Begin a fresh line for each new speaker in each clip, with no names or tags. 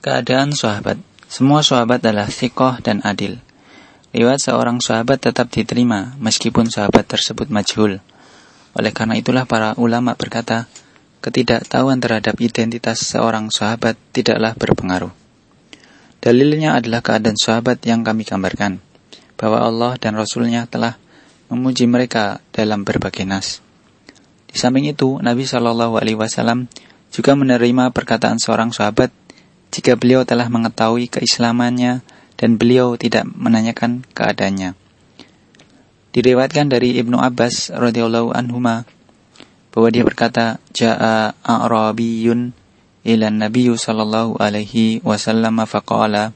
Keadaan sahabat Semua sahabat adalah sikoh dan adil. Riwayat seorang sahabat tetap diterima meskipun sahabat tersebut majhul. Oleh karena itulah para ulama berkata, ketidaktahuan terhadap identitas seorang sahabat tidaklah berpengaruh. Dalilnya adalah keadaan sahabat yang kami gambarkan, bahwa Allah dan Rasulnya telah memuji mereka dalam berbagai nas. Di samping itu, Nabi Shallallahu Alaihi Wasallam juga menerima perkataan seorang sahabat jika beliau telah mengetahui keislamannya dan beliau tidak menanyakan keadaannya. Diriwayatkan dari Ibnu Abbas radhiyallahu anhuma bahwa dia berkata, "Ja'a A'rabiyun ila Nabi sallallahu alaihi wasallam faqala,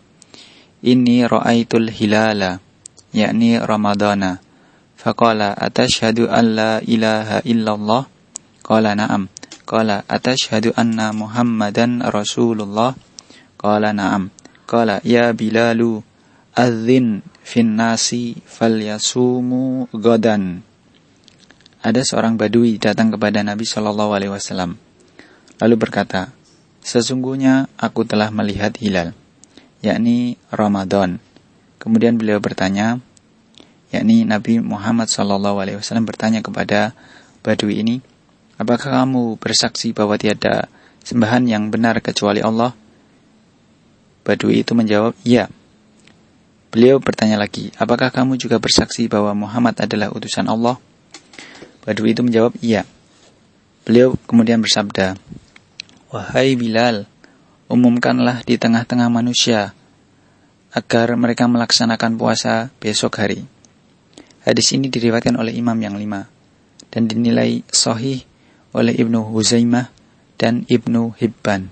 "Inni ra'aitul hilala, yakni Ramadana." Faqala, "Atashhadu an la ilaha illallah?" Qala, "Na'am." Qala, "Atashhadu anna Muhammadan Rasulullah?" Qala na'am. Qala ya Bilalu adzin fin nasi falyasumu godan. Ada seorang badui datang kepada Nabi Shallallahu alaihi wasallam. Lalu berkata, "Sesungguhnya aku telah melihat hilal, yakni Ramadan." Kemudian beliau bertanya, yakni Nabi Muhammad Shallallahu alaihi wasallam bertanya kepada badui ini, "Apakah kamu bersaksi bahwa tiada sembahan yang benar kecuali Allah?" Badui itu menjawab, "Iya." Beliau bertanya lagi, "Apakah kamu juga bersaksi bahwa Muhammad adalah utusan Allah?" Badui itu menjawab, "Iya." Beliau kemudian bersabda, "Wahai Bilal, umumkanlah di tengah-tengah manusia agar mereka melaksanakan puasa besok hari." Hadis ini diriwayatkan oleh imam yang lima dan dinilai sahih oleh Ibnu Huzaimah dan Ibnu Hibban.